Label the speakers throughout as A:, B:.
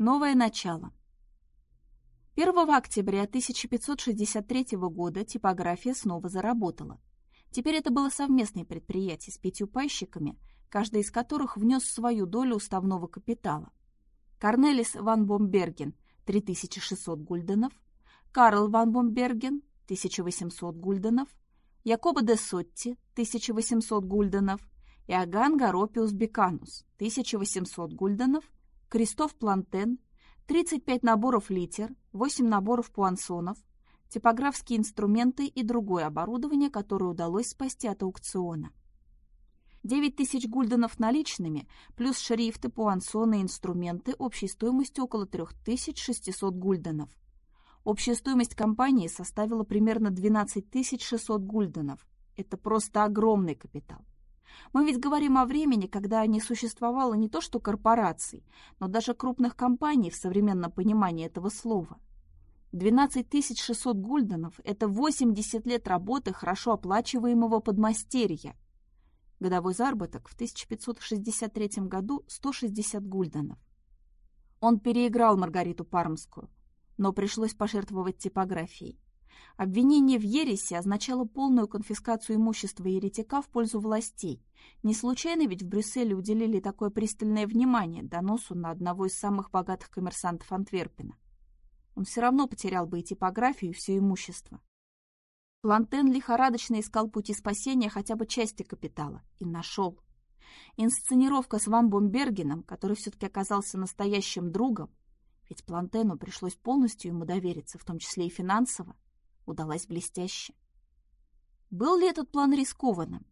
A: Новое начало. 1 октября 1563 года типография снова заработала. Теперь это было совместное предприятие с пятью пайщиками, каждый из которых внес свою долю уставного капитала. Корнелис ван Бомберген – 3600 гульденов, Карл ван Бомберген – 1800 гульденов, Якоба де Сотти – 1800 гульденов, Иоганн Гаропиус Беканус – 1800 гульденов, Кристоф Плантен, 35 наборов литер, 8 наборов пуансонов, типографские инструменты и другое оборудование, которое удалось спасти от аукциона. 9 тысяч гульденов наличными, плюс шрифты, пуансоны и инструменты общей стоимостью около 3600 гульденов. Общая стоимость компании составила примерно 12 600 гульденов. Это просто огромный капитал. Мы ведь говорим о времени, когда не существовало не то что корпораций, но даже крупных компаний в современном понимании этого слова. 12 600 гульденов – это 80 лет работы хорошо оплачиваемого подмастерья. Годовой заработок в 1563 году – 160 гульденов. Он переиграл Маргариту Пармскую, но пришлось пожертвовать типографией. Обвинение в ереси означало полную конфискацию имущества еретика в пользу властей. Не случайно ведь в Брюсселе уделили такое пристальное внимание доносу на одного из самых богатых коммерсантов Антверпена. Он все равно потерял бы и типографию, и все имущество. Плантен лихорадочно искал пути спасения хотя бы части капитала. И нашел. Инсценировка с Ван Бомбергеном, который все-таки оказался настоящим другом, ведь Плантену пришлось полностью ему довериться, в том числе и финансово, удалась блестяще. Был ли этот план рискованным?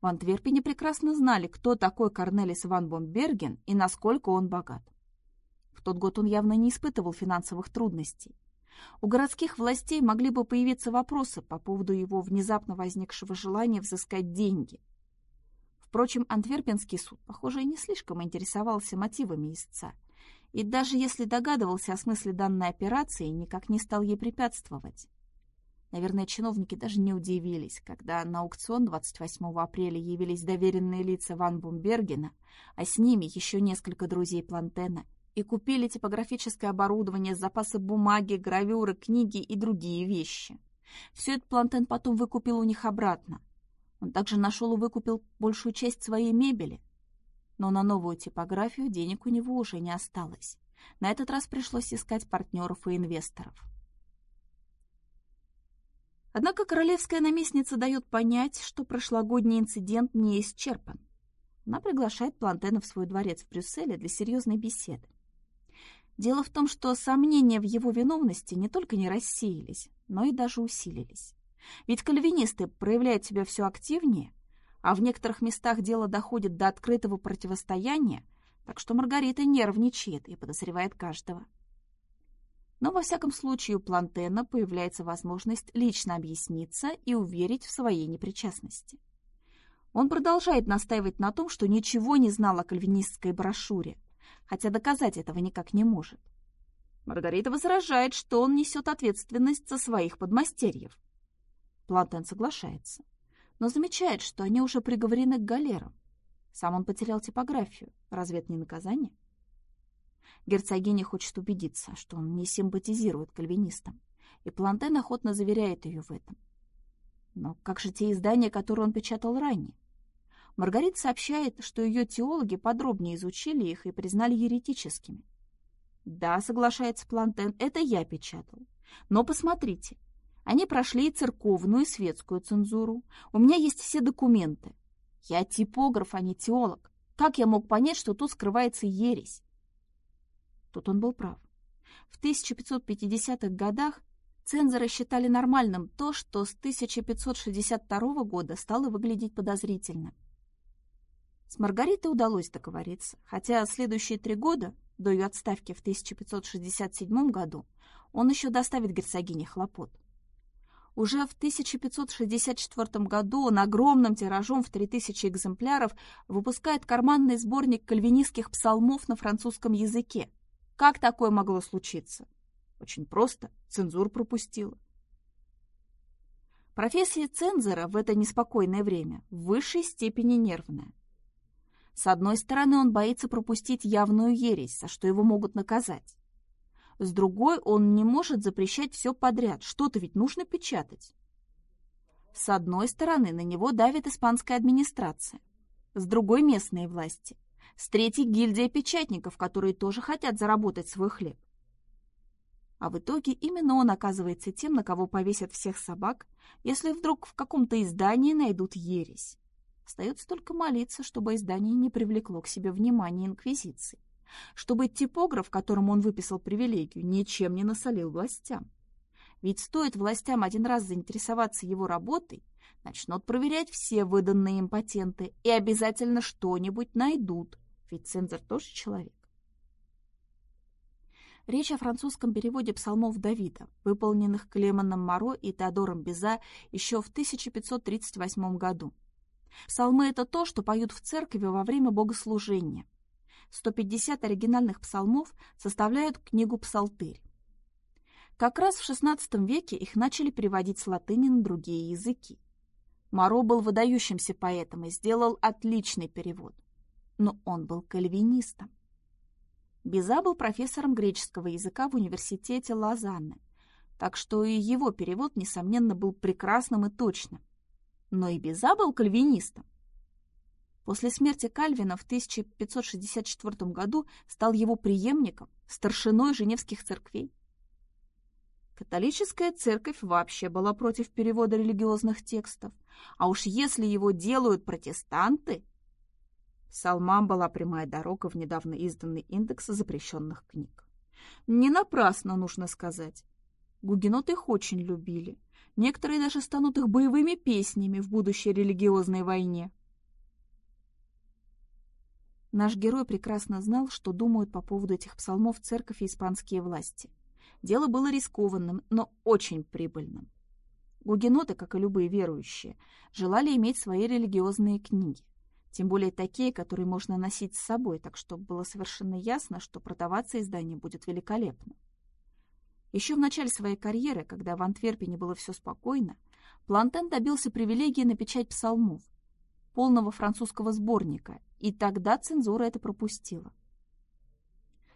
A: В Антверпене прекрасно знали, кто такой Корнелис ван Бомберген и насколько он богат. В тот год он явно не испытывал финансовых трудностей. У городских властей могли бы появиться вопросы по поводу его внезапно возникшего желания взыскать деньги. Впрочем, Антверпенский суд, похоже, и не слишком интересовался мотивами истца – и даже если догадывался о смысле данной операции, никак не стал ей препятствовать. Наверное, чиновники даже не удивились, когда на аукцион 28 апреля явились доверенные лица Ван Бумбергена, а с ними еще несколько друзей Плантена, и купили типографическое оборудование, запасы бумаги, гравюры, книги и другие вещи. Все это Плантен потом выкупил у них обратно. Он также нашел и выкупил большую часть своей мебели, но на новую типографию денег у него уже не осталось. На этот раз пришлось искать партнеров и инвесторов. Однако королевская наместница дает понять, что прошлогодний инцидент не исчерпан. Она приглашает Плантена в свой дворец в Брюсселе для серьезной беседы. Дело в том, что сомнения в его виновности не только не рассеялись, но и даже усилились. Ведь кальвинисты проявляют себя все активнее, а в некоторых местах дело доходит до открытого противостояния, так что Маргарита нервничает и подозревает каждого. Но во всяком случае у Плантена появляется возможность лично объясниться и уверить в своей непричастности. Он продолжает настаивать на том, что ничего не знал о кальвинистской брошюре, хотя доказать этого никак не может. Маргарита возражает, что он несет ответственность за своих подмастерьев. Плантен соглашается но замечает, что они уже приговорены к галерам. Сам он потерял типографию. Разве это не наказание? Герцогиня хочет убедиться, что он не симпатизирует кальвинистам, и Плантен охотно заверяет ее в этом. Но как же те издания, которые он печатал ранее? Маргарита сообщает, что ее теологи подробнее изучили их и признали еретическими. Да, соглашается Плантен, это я печатал. Но посмотрите, они прошли и церковную, и светскую цензуру. У меня есть все документы. Я типограф, а не теолог. Как я мог понять, что тут скрывается ересь? Тут он был прав. В 1550-х годах цензоры считали нормальным то, что с 1562 года стало выглядеть подозрительно. С Маргаритой удалось договориться, хотя следующие три года, до ее отставки в 1567 году, он еще доставит герцогине хлопот. Уже в 1564 году он огромным тиражом в 3000 экземпляров выпускает карманный сборник кальвинистских псалмов на французском языке. Как такое могло случиться? Очень просто, цензур пропустила. Профессия цензора в это неспокойное время в высшей степени нервная. С одной стороны, он боится пропустить явную ересь, за что его могут наказать. С другой, он не может запрещать все подряд, что-то ведь нужно печатать. С одной стороны, на него давит испанская администрация, с другой – местные власти, с третьей – гильдия печатников, которые тоже хотят заработать свой хлеб. А в итоге именно он оказывается тем, на кого повесят всех собак, если вдруг в каком-то издании найдут ересь. Остается только молиться, чтобы издание не привлекло к себе внимание Инквизиции, чтобы типограф, которому он выписал привилегию, ничем не насолил властям. Ведь стоит властям один раз заинтересоваться его работой, начнут проверять все выданные им патенты и обязательно что-нибудь найдут, ведь цензор тоже человек. Речь о французском переводе псалмов Давида, выполненных Клеманом Моро и Теодором Беза еще в 1538 году. Псалмы — это то, что поют в церкви во время богослужения. 150 оригинальных псалмов составляют книгу «Псалтырь». Как раз в XVI веке их начали переводить с латыни на другие языки. Моро был выдающимся поэтом и сделал отличный перевод. Но он был кальвинистом. Беза был профессором греческого языка в университете Лозанны, так что и его перевод, несомненно, был прекрасным и точным. Но и Беза был кальвинистом. После смерти Кальвина в 1564 году стал его преемником, старшиной Женевских церквей. Католическая церковь вообще была против перевода религиозных текстов, а уж если его делают протестанты... Салмам была прямая дорога в недавно изданный индекс запрещенных книг. Не напрасно, нужно сказать. Гугенот их очень любили. Некоторые даже станут их боевыми песнями в будущей религиозной войне. Наш герой прекрасно знал, что думают по поводу этих псалмов церковь и испанские власти. Дело было рискованным, но очень прибыльным. Гугеноты, как и любые верующие, желали иметь свои религиозные книги, тем более такие, которые можно носить с собой, так что было совершенно ясно, что продаваться издание будет великолепно. Еще в начале своей карьеры, когда в Антверпене было все спокойно, Плантен добился привилегии на печать псалмов, полного французского сборника, и тогда цензура это пропустила.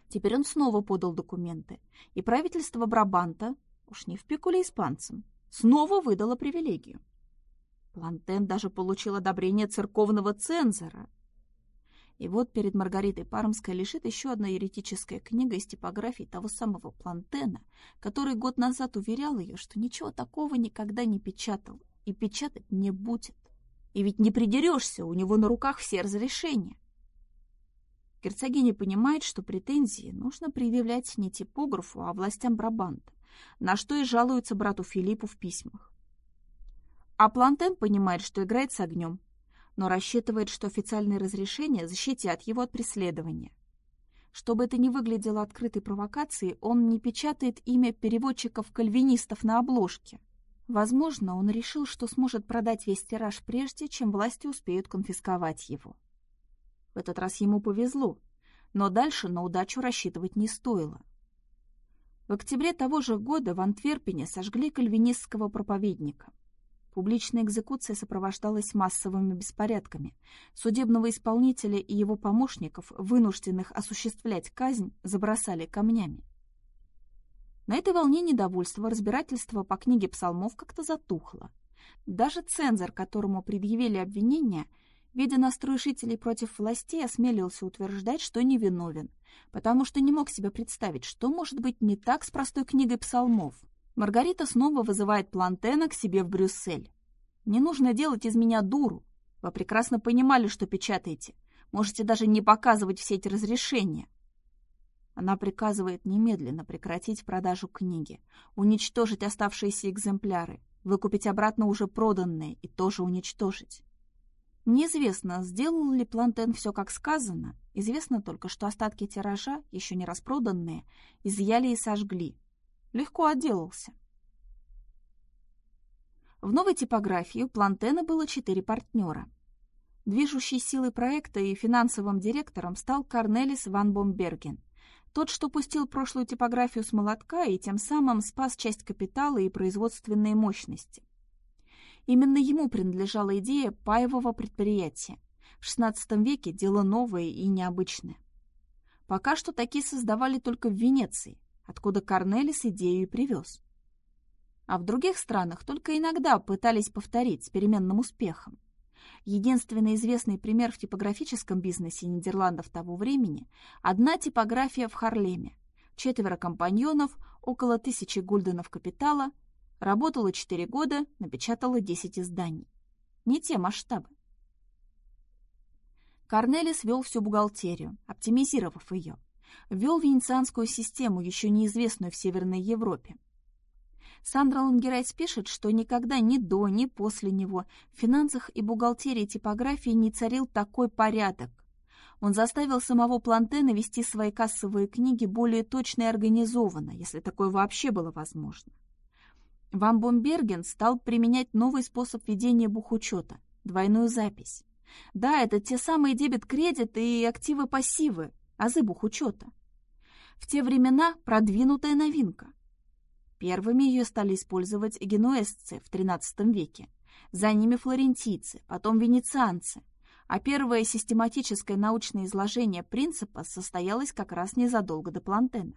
A: Теперь он снова подал документы, и правительство Брабанта, уж не в пикуле испанцам, снова выдало привилегию. Плантен даже получил одобрение церковного цензора. И вот перед Маргаритой Пармской лежит еще одна еретическая книга из типографии того самого Плантена, который год назад уверял ее, что ничего такого никогда не печатал и печатать не будет. И ведь не придерешься, у него на руках все разрешения. Герцогиня понимает, что претензии нужно предъявлять не типографу, а властям Брабанта, на что и жалуется брату Филиппу в письмах. А Плантен понимает, что играет с огнем, но рассчитывает, что официальные разрешения защитят его от преследования. Чтобы это не выглядело открытой провокацией, он не печатает имя переводчиков-кальвинистов на обложке. Возможно, он решил, что сможет продать весь тираж прежде, чем власти успеют конфисковать его. В этот раз ему повезло, но дальше на удачу рассчитывать не стоило. В октябре того же года в Антверпене сожгли кальвинистского проповедника. Публичная экзекуция сопровождалась массовыми беспорядками. Судебного исполнителя и его помощников, вынужденных осуществлять казнь, забросали камнями. На этой волне недовольства разбирательство по книге псалмов как-то затухло. Даже цензор, которому предъявили обвинения, видя настрой жителей против властей, осмелился утверждать, что невиновен, потому что не мог себе представить, что может быть не так с простой книгой псалмов. Маргарита снова вызывает Плантена к себе в Брюссель. «Не нужно делать из меня дуру. Вы прекрасно понимали, что печатаете. Можете даже не показывать все эти разрешения». Она приказывает немедленно прекратить продажу книги, уничтожить оставшиеся экземпляры, выкупить обратно уже проданные и тоже уничтожить. Неизвестно, сделал ли Плантен все как сказано, известно только, что остатки тиража, еще не распроданные, изъяли и сожгли. Легко отделался. В новой типографии у Плантена было четыре партнера. Движущей силой проекта и финансовым директором стал Корнелис ван Бомберген, тот, что пустил прошлую типографию с молотка и тем самым спас часть капитала и производственной мощности. Именно ему принадлежала идея паевого предприятия. В XVI веке дело новое и необычное. Пока что такие создавали только в Венеции, откуда Корнелис идею и привез. А в других странах только иногда пытались повторить с переменным успехом. Единственный известный пример в типографическом бизнесе Нидерландов того времени – одна типография в Харлеме. Четверо компаньонов, около тысячи гульденов капитала, работала 4 года, напечатала 10 изданий. Не те масштабы. Корнелис вел всю бухгалтерию, оптимизировав ее. Вел венецианскую систему, еще неизвестную в Северной Европе. Сандра Лангерайс пишет, что никогда ни до, ни после него в финансах и бухгалтерии типографии не царил такой порядок. Он заставил самого Плантена вести свои кассовые книги более точно и организованно, если такое вообще было возможно. Ван Бомберген стал применять новый способ ведения бухучета – двойную запись. Да, это те самые дебет-кредит и активы-пассивы, азы бухучета. В те времена продвинутая новинка – Первыми ее стали использовать генуэзцы в XIII веке, за ними флорентийцы, потом венецианцы, а первое систематическое научное изложение принципа состоялось как раз незадолго до Плантена.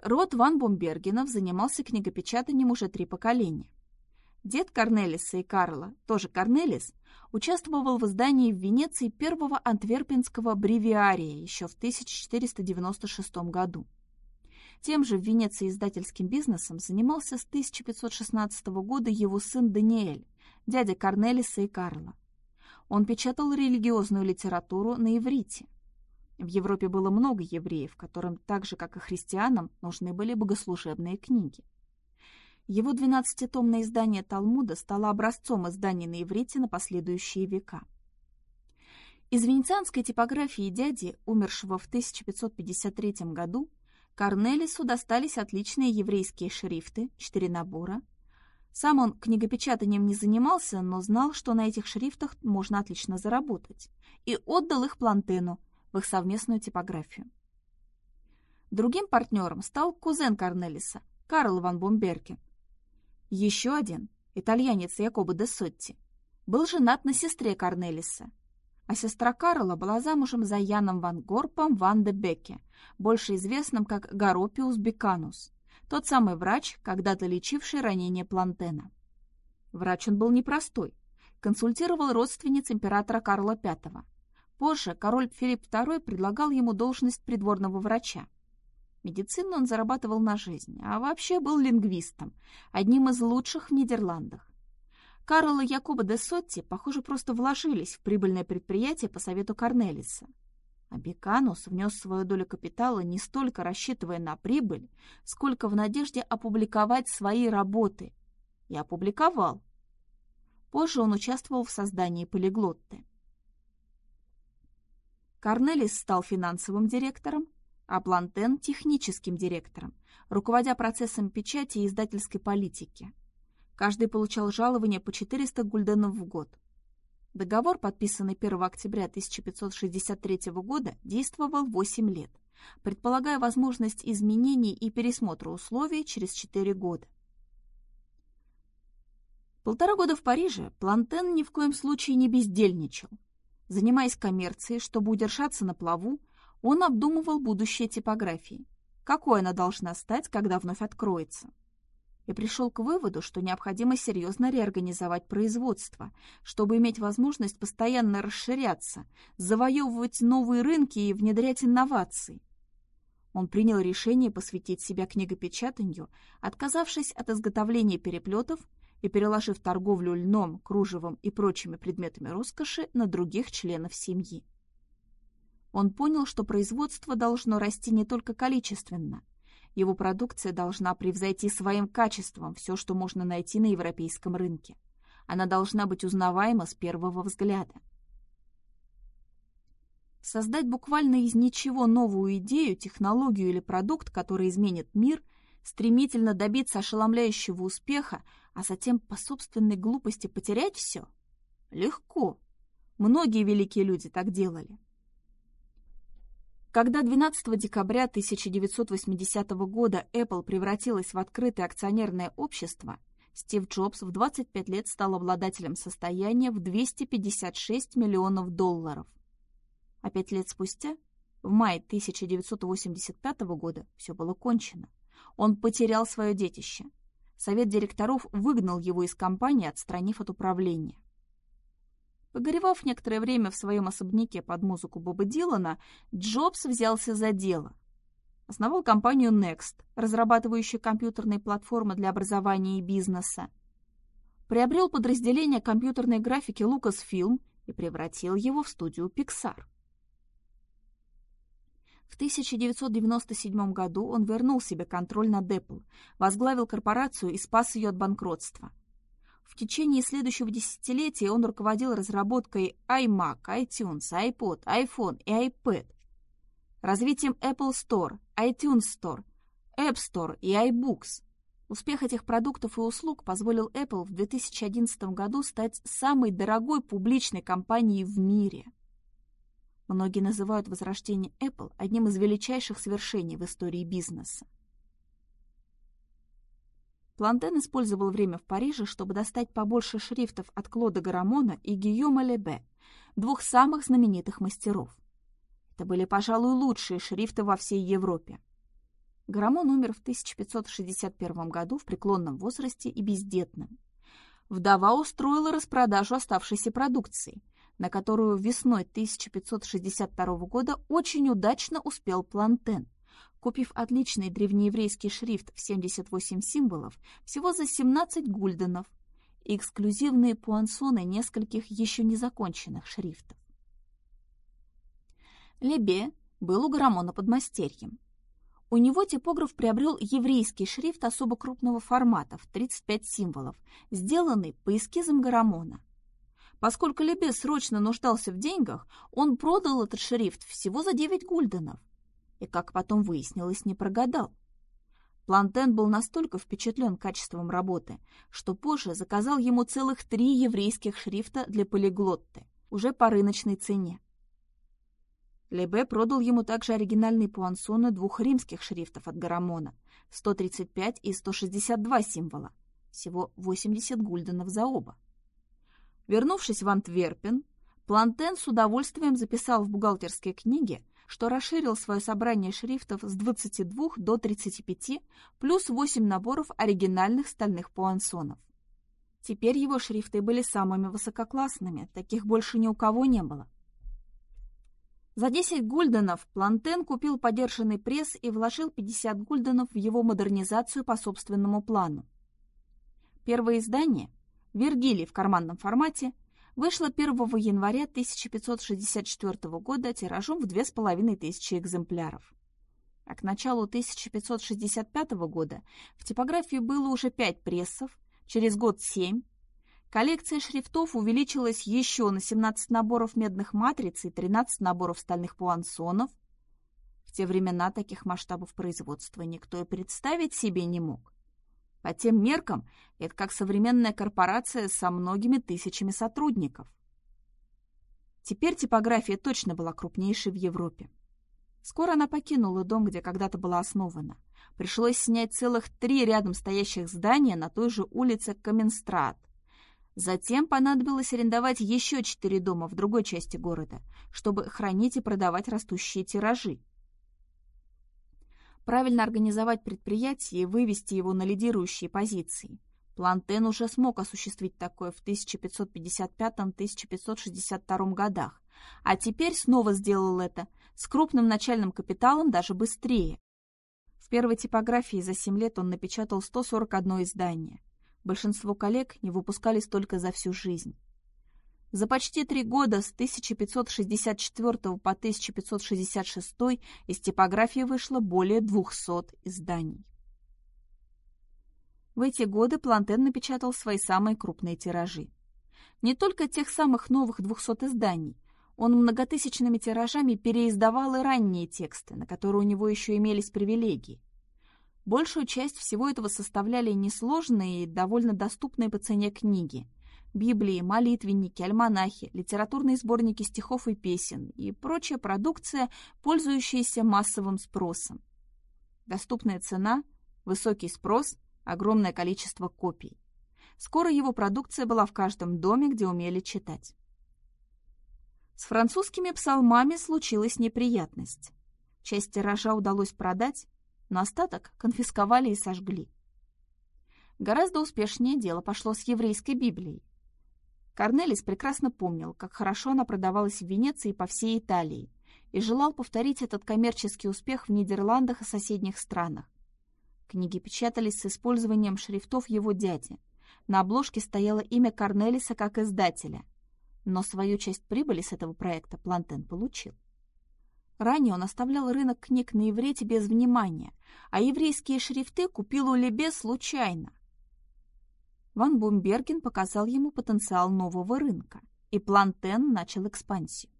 A: Род Ван Бомбергенов занимался книгопечатанием уже три поколения. Дед Корнелиса и Карла, тоже Корнелис, участвовал в издании в Венеции первого антверпенского бревиария еще в 1496 году. Тем же в Венеции издательским бизнесом занимался с 1516 года его сын Даниэль, дядя Корнелиса и Карла. Он печатал религиозную литературу на иврите. В Европе было много евреев, которым, так же как и христианам, нужны были богослужебные книги. Его двенадцатитомное издание Талмуда стало образцом изданий на иврите на последующие века. Из венецианской типографии дяди, умершего в 1553 году, Корнелису достались отличные еврейские шрифты, четыре набора. Сам он книгопечатанием не занимался, но знал, что на этих шрифтах можно отлично заработать, и отдал их Плантену в их совместную типографию. Другим партнером стал кузен Корнелиса, Карл ван Бомберген. Еще один, итальянец Якобо де Сотти, был женат на сестре Корнелиса – а сестра Карла была замужем за Яном ван Горпом ван де Бекке, больше известным как Гаропиус Беканус, тот самый врач, когда-то лечивший ранение Плантена. Врач он был непростой, консультировал родственниц императора Карла V. Позже король Филипп II предлагал ему должность придворного врача. Медицину он зарабатывал на жизнь, а вообще был лингвистом, одним из лучших в Нидерландах. Карл и Якоба де Сотти, похоже, просто вложились в прибыльное предприятие по совету Корнелиса. А Беканус внес свою долю капитала не столько рассчитывая на прибыль, сколько в надежде опубликовать свои работы. И опубликовал. Позже он участвовал в создании полиглотты. Корнелис стал финансовым директором, а Плантен – техническим директором, руководя процессом печати и издательской политики. Каждый получал жалование по 400 гульденов в год. Договор, подписанный 1 октября 1563 года, действовал 8 лет, предполагая возможность изменений и пересмотра условий через 4 года. Полтора года в Париже Плантен ни в коем случае не бездельничал. Занимаясь коммерцией, чтобы удержаться на плаву, он обдумывал будущее типографии. Какой она должна стать, когда вновь откроется и пришел к выводу, что необходимо серьезно реорганизовать производство, чтобы иметь возможность постоянно расширяться, завоевывать новые рынки и внедрять инновации. Он принял решение посвятить себя книгопечатанию, отказавшись от изготовления переплетов и переложив торговлю льном, кружевом и прочими предметами роскоши на других членов семьи. Он понял, что производство должно расти не только количественно – его продукция должна превзойти своим качеством все, что можно найти на европейском рынке. Она должна быть узнаваема с первого взгляда. Создать буквально из ничего новую идею, технологию или продукт, который изменит мир, стремительно добиться ошеломляющего успеха, а затем по собственной глупости потерять все? Легко. Многие великие люди так делали. Когда 12 декабря 1980 года Apple превратилась в открытое акционерное общество, Стив Джобс в 25 лет стал обладателем состояния в 256 миллионов долларов. А пять лет спустя, в мае 1985 года, все было кончено. Он потерял свое детище. Совет директоров выгнал его из компании, отстранив от управления. Погоревав некоторое время в своем особняке под музыку Боба Дилана, Джобс взялся за дело. Основал компанию Next, разрабатывающую компьютерные платформы для образования и бизнеса. Приобрел подразделение компьютерной графики Lucasfilm и превратил его в студию Pixar. В 1997 году он вернул себе контроль над Apple, возглавил корпорацию и спас ее от банкротства. В течение следующего десятилетия он руководил разработкой iMac, iTunes, iPod, iPhone и iPad, развитием Apple Store, iTunes Store, App Store и iBooks. Успех этих продуктов и услуг позволил Apple в 2011 году стать самой дорогой публичной компанией в мире – Многие называют возрождение Apple одним из величайших свершений в истории бизнеса. Плантен использовал время в Париже, чтобы достать побольше шрифтов от Клода Гарамона и Гийома Лебе, двух самых знаменитых мастеров. Это были, пожалуй, лучшие шрифты во всей Европе. Гарамон умер в 1561 году в преклонном возрасте и бездетным. Вдова устроила распродажу оставшейся продукции, на которую весной 1562 года очень удачно успел Плантен, купив отличный древнееврейский шрифт в 78 символов всего за 17 гульденов и эксклюзивные пуансоны нескольких еще незаконченных шрифтов. Лебе был у Грамона подмастерьем. У него типограф приобрел еврейский шрифт особо крупного формата в 35 символов, сделанный по эскизам Гарамона – Поскольку Лебе срочно нуждался в деньгах, он продал этот шрифт всего за 9 гульденов. И, как потом выяснилось, не прогадал. Плантен был настолько впечатлен качеством работы, что позже заказал ему целых три еврейских шрифта для полиглотты, уже по рыночной цене. Лебе продал ему также оригинальные пуансоны двух римских шрифтов от Гарамона, 135 и 162 символа, всего 80 гульденов за оба. Вернувшись в Антверпен, Плантен с удовольствием записал в бухгалтерской книге, что расширил свое собрание шрифтов с 22 до 35, плюс 8 наборов оригинальных стальных пуансонов. Теперь его шрифты были самыми высококлассными, таких больше ни у кого не было. За 10 гульденов Плантен купил подержанный пресс и вложил 50 гульденов в его модернизацию по собственному плану. Первое издание – Вергилий в карманном формате, вышла 1 января 1564 года тиражом в 2500 экземпляров. А к началу 1565 года в типографии было уже 5 прессов, через год 7. Коллекция шрифтов увеличилась еще на 17 наборов медных матриц и 13 наборов стальных пуансонов. В те времена таких масштабов производства никто и представить себе не мог. По тем меркам это как современная корпорация со многими тысячами сотрудников. Теперь типография точно была крупнейшей в Европе. Скоро она покинула дом, где когда-то была основана. Пришлось снять целых три рядом стоящих здания на той же улице Каменстрат. Затем понадобилось арендовать еще четыре дома в другой части города, чтобы хранить и продавать растущие тиражи. Правильно организовать предприятие и вывести его на лидирующие позиции. Плантен уже смог осуществить такое в 1555-1562 годах, а теперь снова сделал это с крупным начальным капиталом даже быстрее. В первой типографии за 7 лет он напечатал 141 издание. Большинство коллег не выпускали столько за всю жизнь. За почти три года с 1564 по 1566 из типографии вышло более 200 изданий. В эти годы Плантен напечатал свои самые крупные тиражи. Не только тех самых новых 200 изданий, он многотысячными тиражами переиздавал и ранние тексты, на которые у него еще имелись привилегии. Большую часть всего этого составляли несложные и довольно доступные по цене книги – Библии, молитвенники, альманахи, литературные сборники стихов и песен и прочая продукция, пользующаяся массовым спросом. Доступная цена, высокий спрос, огромное количество копий. Скоро его продукция была в каждом доме, где умели читать. С французскими псалмами случилась неприятность. Часть тиража удалось продать, но остаток конфисковали и сожгли. Гораздо успешнее дело пошло с еврейской Библией. Корнелис прекрасно помнил, как хорошо она продавалась в Венеции и по всей Италии, и желал повторить этот коммерческий успех в Нидерландах и соседних странах. Книги печатались с использованием шрифтов его дяди. На обложке стояло имя Корнелиса как издателя. Но свою часть прибыли с этого проекта Плантен получил. Ранее он оставлял рынок книг на иврите без внимания, а еврейские шрифты купил у Лебе случайно. Ван Бумберген показал ему потенциал нового рынка, и Плантен начал экспансию.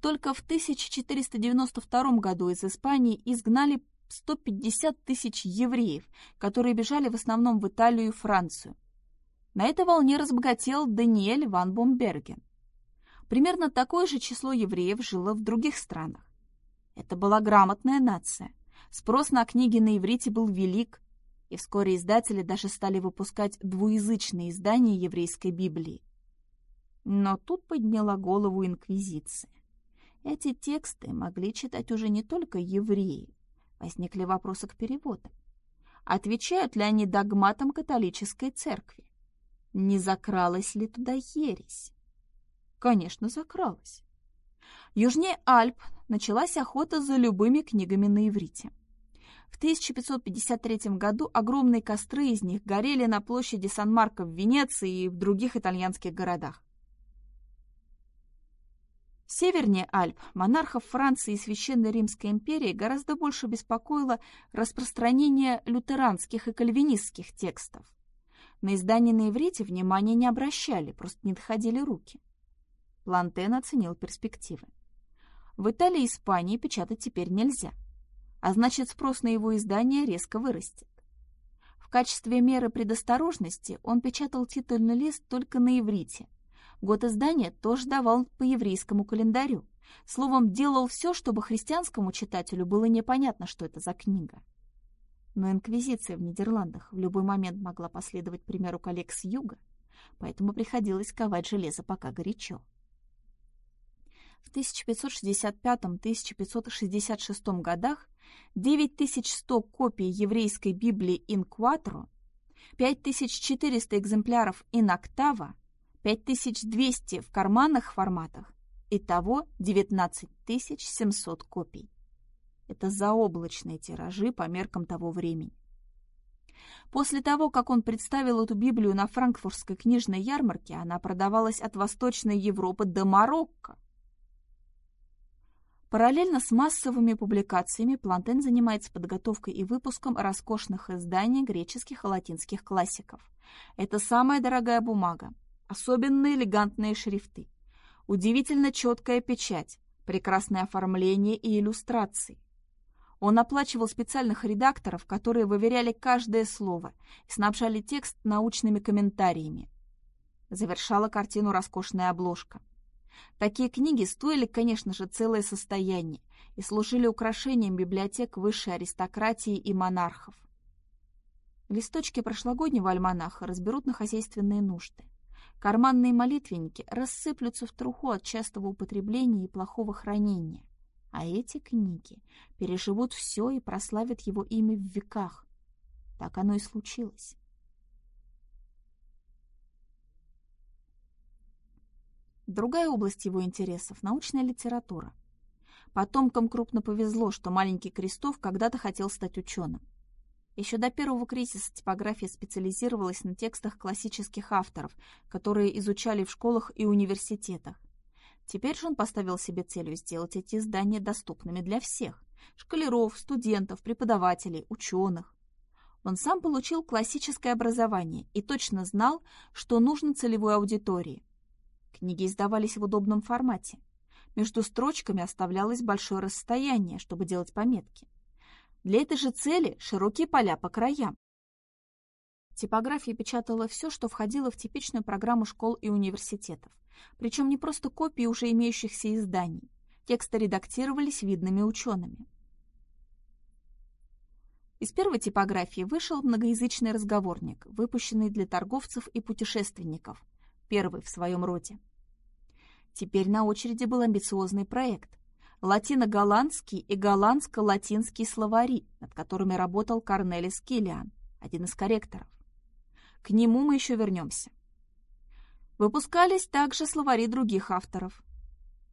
A: Только в 1492 году из Испании изгнали 150 тысяч евреев, которые бежали в основном в Италию и Францию. На этой волне разбогател Даниэль ван Бомберген. Примерно такое же число евреев жило в других странах. Это была грамотная нация. Спрос на книги на иврите был велик, и вскоре издатели даже стали выпускать двуязычные издания еврейской Библии. Но тут подняла голову инквизиция. Эти тексты могли читать уже не только евреи. Возникли вопросы к переводу. Отвечают ли они догматам католической церкви? Не закралась ли туда ересь? Конечно, закралась. Южнее Альп началась охота за любыми книгами на иврите. В 1553 году огромные костры из них горели на площади Сан-Марко в Венеции и в других итальянских городах. Севернее Альп монархов Франции и Священной Римской империи гораздо больше беспокоило распространение лютеранских и кальвинистских текстов. На издание на иврите внимания не обращали, просто не доходили руки. Лантен оценил перспективы. В Италии и Испании печатать теперь нельзя – а значит спрос на его издание резко вырастет. В качестве меры предосторожности он печатал титульный лист только на иврите. Год издания тоже давал по еврейскому календарю. Словом, делал все, чтобы христианскому читателю было непонятно, что это за книга. Но инквизиция в Нидерландах в любой момент могла последовать примеру коллег с юга, поэтому приходилось ковать железо пока горячо. В 1565-1566 годах 9100 копий еврейской Библии quattro, 5400 экземпляров octavo, 5200 в карманных форматах, итого 19700 копий. Это заоблачные тиражи по меркам того времени. После того, как он представил эту Библию на франкфуртской книжной ярмарке, она продавалась от Восточной Европы до Марокко. Параллельно с массовыми публикациями Плантен занимается подготовкой и выпуском роскошных изданий греческих и латинских классиков. Это самая дорогая бумага, особенно элегантные шрифты, удивительно четкая печать, прекрасное оформление и иллюстрации. Он оплачивал специальных редакторов, которые выверяли каждое слово и снабжали текст научными комментариями. Завершала картину роскошная обложка. Такие книги стоили, конечно же, целое состояние и служили украшением библиотек высшей аристократии и монархов. Листочки прошлогоднего альманаха разберут на хозяйственные нужды. Карманные молитвенники рассыплются в труху от частого употребления и плохого хранения. А эти книги переживут все и прославят его имя в веках. Так оно и случилось. Другая область его интересов – научная литература. Потомкам крупно повезло, что маленький Крестов когда-то хотел стать ученым. Еще до первого кризиса типография специализировалась на текстах классических авторов, которые изучали в школах и университетах. Теперь же он поставил себе целью сделать эти издания доступными для всех – школяров, студентов, преподавателей, ученых. Он сам получил классическое образование и точно знал, что нужно целевой аудитории. Книги издавались в удобном формате. Между строчками оставлялось большое расстояние, чтобы делать пометки. Для этой же цели широкие поля по краям. Типография печатала все, что входило в типичную программу школ и университетов. Причем не просто копии уже имеющихся изданий. Тексты редактировались видными учеными. Из первой типографии вышел многоязычный разговорник, выпущенный для торговцев и путешественников, первый в своем роде. Теперь на очереди был амбициозный проект – латино-голландский и голландско-латинский словари, над которыми работал Корнелис Киллиан, один из корректоров. К нему мы еще вернемся. Выпускались также словари других авторов.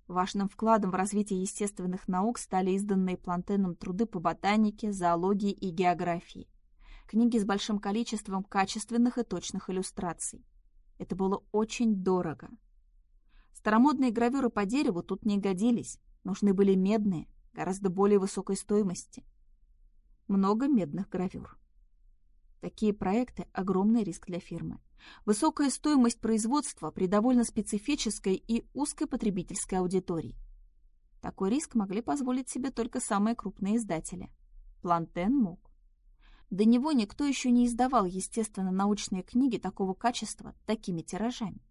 A: Важным вкладом в развитие естественных наук стали изданные Плантеном труды по ботанике, зоологии и географии. Книги с большим количеством качественных и точных иллюстраций. Это было очень дорого. Старомодные гравюры по дереву тут не годились, нужны были медные, гораздо более высокой стоимости. Много медных гравюр. Такие проекты – огромный риск для фирмы. Высокая стоимость производства при довольно специфической и узкой потребительской аудитории. Такой риск могли позволить себе только самые крупные издатели. Плантен мог. До него никто еще не издавал, естественно, научные книги такого качества такими тиражами.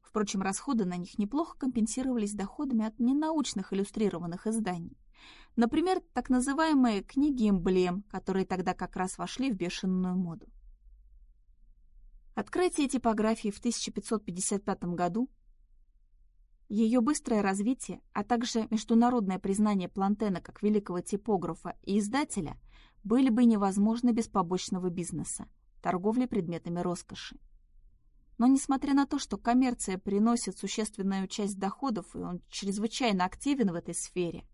A: Впрочем, расходы на них неплохо компенсировались доходами от ненаучных иллюстрированных изданий. Например, так называемые книги эмблем, которые тогда как раз вошли в бешеную моду. Открытие типографии в 1555 году, ее быстрое развитие, а также международное признание Плантена как великого типографа и издателя были бы невозможны без побочного бизнеса – торговли предметами роскоши. Но несмотря на то, что коммерция приносит существенную часть доходов, и он чрезвычайно активен в этой сфере,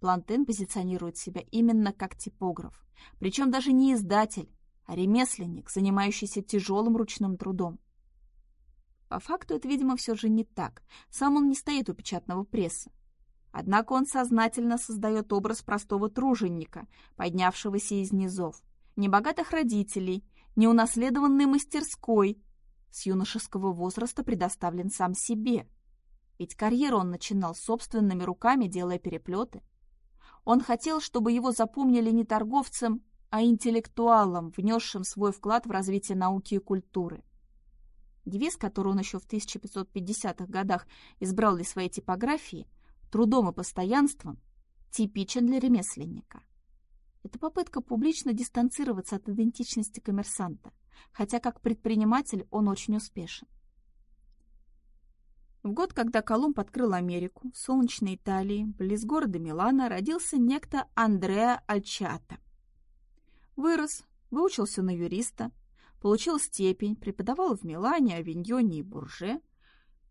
A: Плантен позиционирует себя именно как типограф, причем даже не издатель, а ремесленник, занимающийся тяжелым ручным трудом. По факту это, видимо, все же не так. Сам он не стоит у печатного пресса. Однако он сознательно создает образ простого труженика, поднявшегося из низов, небогатых родителей, неунаследованной мастерской, с юношеского возраста предоставлен сам себе. Ведь карьеру он начинал собственными руками, делая переплеты. Он хотел, чтобы его запомнили не торговцем, а интеллектуалом, внесшим свой вклад в развитие науки и культуры. Девиз, который он еще в 1550-х годах избрал для своей типографии, трудом и постоянством, типичен для ремесленника. Это попытка публично дистанцироваться от идентичности коммерсанта, хотя как предприниматель он очень успешен. В год, когда Колумб открыл Америку, в солнечной Италии, близ города Милана, родился некто Андреа Альчата. Вырос, выучился на юриста, получил степень, преподавал в Милане, Авиньоне и Бурже.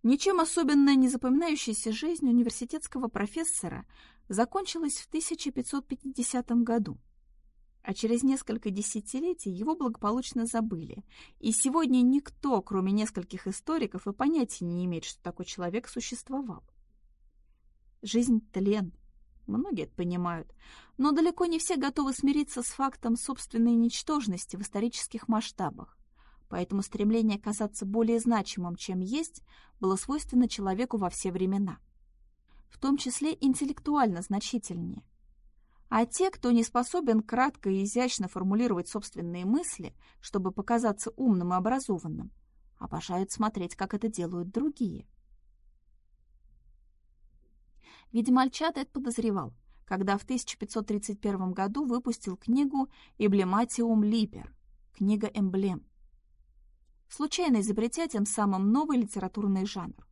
A: Ничем особенно не запоминающаяся жизнь университетского профессора закончилась в 1550 году. А через несколько десятилетий его благополучно забыли, и сегодня никто, кроме нескольких историков, и понятия не имеет, что такой человек существовал. Жизнь — тлен, Многие это понимают, но далеко не все готовы смириться с фактом собственной ничтожности в исторических масштабах. Поэтому стремление казаться более значимым, чем есть, было свойственно человеку во все времена. В том числе интеллектуально значительнее. А те, кто не способен кратко и изящно формулировать собственные мысли, чтобы показаться умным и образованным, обожают смотреть, как это делают другие. Видимо, Альчат это подозревал, когда в 1531 году выпустил книгу «Эмблематиум Либер» — книга эмблем. Случайно изобретя тем самым новый литературный жанр.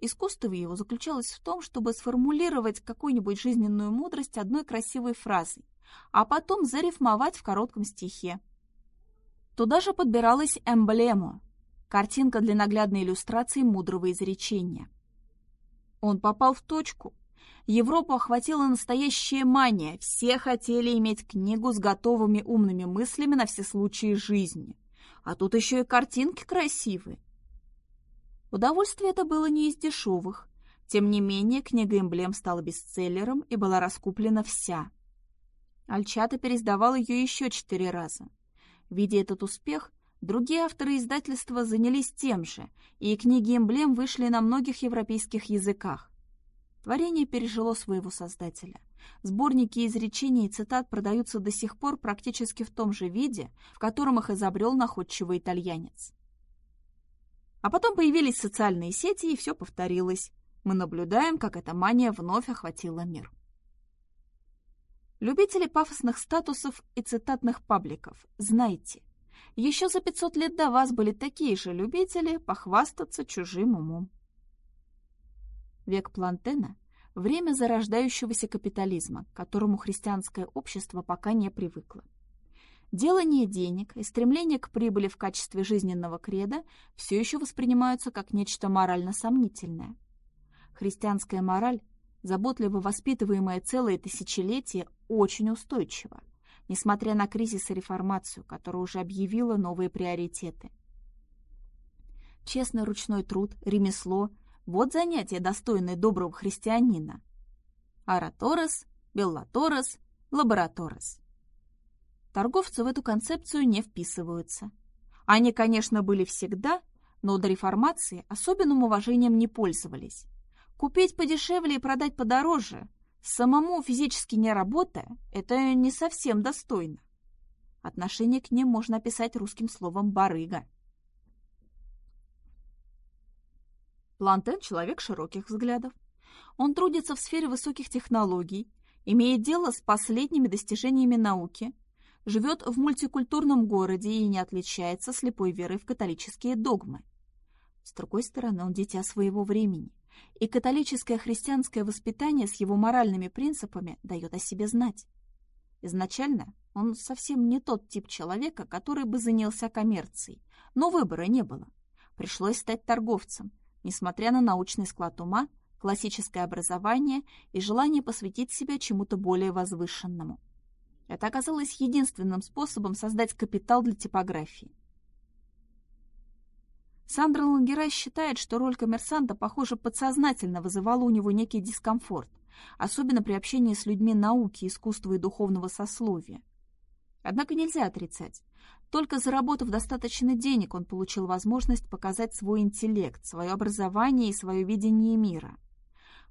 A: Искусство его заключалось в том, чтобы сформулировать какую-нибудь жизненную мудрость одной красивой фразой, а потом зарифмовать в коротком стихе. Туда же подбиралась эмблема — картинка для наглядной иллюстрации мудрого изречения. Он попал в точку, Европу охватила настоящая мания. Все хотели иметь книгу с готовыми умными мыслями на все случаи жизни. А тут еще и картинки красивые. Удовольствие это было не из дешевых. Тем не менее, книга «Эмблем» стала бестселлером и была раскуплена вся. Альчата пересдавал ее еще четыре раза. Видя этот успех, другие авторы издательства занялись тем же, и книги «Эмблем» вышли на многих европейских языках. Творение пережило своего создателя. Сборники изречений и цитат продаются до сих пор практически в том же виде, в котором их изобрел находчивый итальянец. А потом появились социальные сети, и все повторилось. Мы наблюдаем, как эта мания вновь охватила мир. Любители пафосных статусов и цитатных пабликов, знайте, еще за 500 лет до вас были такие же любители похвастаться чужим умом. Век Плантена – время зарождающегося капитализма, к которому христианское общество пока не привыкло. Делание денег и стремление к прибыли в качестве жизненного креда все еще воспринимаются как нечто морально сомнительное. Христианская мораль, заботливо воспитываемая целые тысячелетия, очень устойчива, несмотря на кризис и реформацию, которая уже объявила новые приоритеты. Честный ручной труд, ремесло – вот занятия, достойные доброго христианина. Ораторос, беллаторос, лабораторос. Торговцы в эту концепцию не вписываются. Они, конечно, были всегда, но до реформации особенным уважением не пользовались. Купить подешевле и продать подороже, самому физически не работая, это не совсем достойно. Отношение к ним можно описать русским словом «барыга». Плантен – человек широких взглядов. Он трудится в сфере высоких технологий, имеет дело с последними достижениями науки, живет в мультикультурном городе и не отличается слепой верой в католические догмы. С другой стороны, он дитя своего времени, и католическое христианское воспитание с его моральными принципами дает о себе знать. Изначально он совсем не тот тип человека, который бы занялся коммерцией, но выбора не было. Пришлось стать торговцем, несмотря на научный склад ума, классическое образование и желание посвятить себя чему-то более возвышенному. Это оказалось единственным способом создать капитал для типографии. Сандра Лангерай считает, что роль коммерсанта, похоже, подсознательно вызывала у него некий дискомфорт, особенно при общении с людьми науки, искусства и духовного сословия. Однако нельзя отрицать. Только заработав достаточно денег, он получил возможность показать свой интеллект, свое образование и свое видение мира –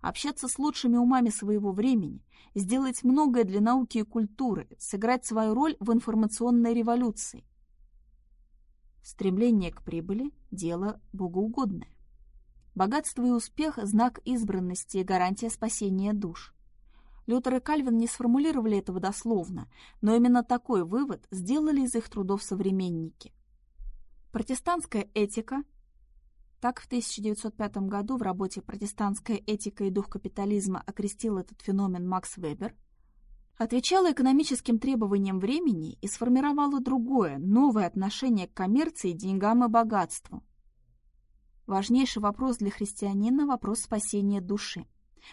A: общаться с лучшими умами своего времени, сделать многое для науки и культуры, сыграть свою роль в информационной революции. Стремление к прибыли – дело богоугодное. Богатство и успех – знак избранности и гарантия спасения душ. Лютер и Кальвин не сформулировали этого дословно, но именно такой вывод сделали из их трудов современники. Протестантская этика так в 1905 году в работе «Протестантская этика и дух капитализма» окрестил этот феномен Макс Вебер, отвечала экономическим требованиям времени и сформировала другое, новое отношение к коммерции, деньгам и богатству. Важнейший вопрос для христианина – вопрос спасения души.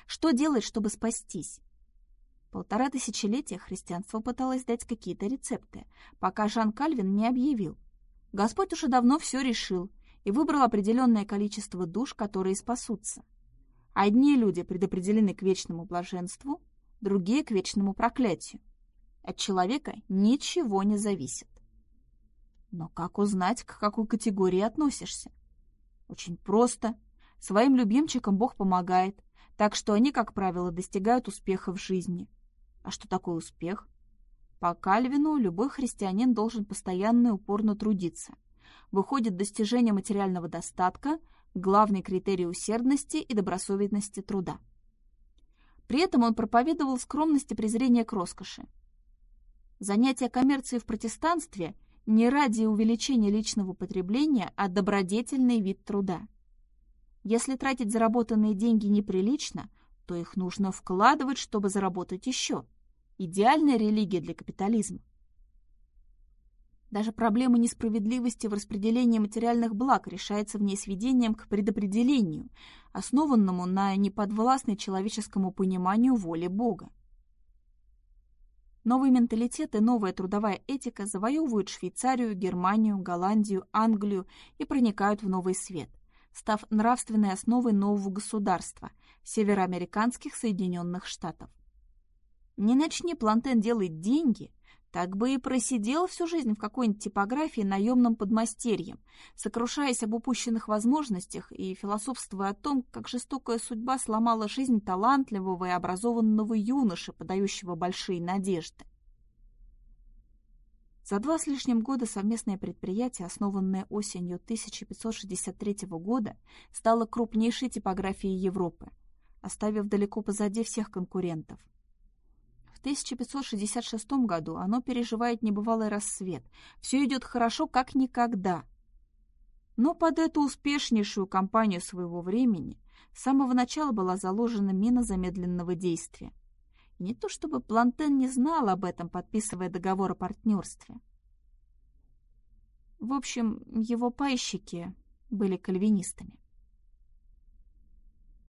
A: Что делать, чтобы спастись? Полтора тысячелетия христианство пыталось дать какие-то рецепты, пока Жан Кальвин не объявил. Господь уже давно все решил, и выбрал определенное количество душ, которые спасутся. Одни люди предопределены к вечному блаженству, другие — к вечному проклятию. От человека ничего не зависит. Но как узнать, к какой категории относишься? Очень просто. Своим любимчикам Бог помогает, так что они, как правило, достигают успеха в жизни. А что такое успех? По Кальвину любой христианин должен постоянно и упорно трудиться – выходит достижение материального достатка, главный критерий усердности и добросовестности труда. При этом он проповедовал скромность и презрение к роскоши. Занятие коммерцией в протестанстве не ради увеличения личного потребления, а добродетельный вид труда. Если тратить заработанные деньги неприлично, то их нужно вкладывать, чтобы заработать еще. Идеальная религия для капитализма. Даже проблема несправедливости в распределении материальных благ решается в ней сведением к предопределению, основанному на неподвластной человеческому пониманию воли Бога. Новый менталитет и новая трудовая этика завоевывают Швейцарию, Германию, Голландию, Англию и проникают в новый свет, став нравственной основой нового государства – североамериканских Соединенных Штатов. Не начни Плантен делать деньги, так бы и просидел всю жизнь в какой-нибудь типографии наемным подмастерьем, сокрушаясь об упущенных возможностях и философствуя о том, как жестокая судьба сломала жизнь талантливого и образованного юноши, подающего большие надежды. За два с лишним года совместное предприятие, основанное осенью 1563 года, стало крупнейшей типографией Европы, оставив далеко позади всех конкурентов – 1566 году оно переживает небывалый рассвет. Все идет хорошо, как никогда. Но под эту успешнейшую кампанию своего времени с самого начала была заложена мина замедленного действия. Не то чтобы Плантен не знал об этом, подписывая договор о партнерстве. В общем, его пайщики были кальвинистами.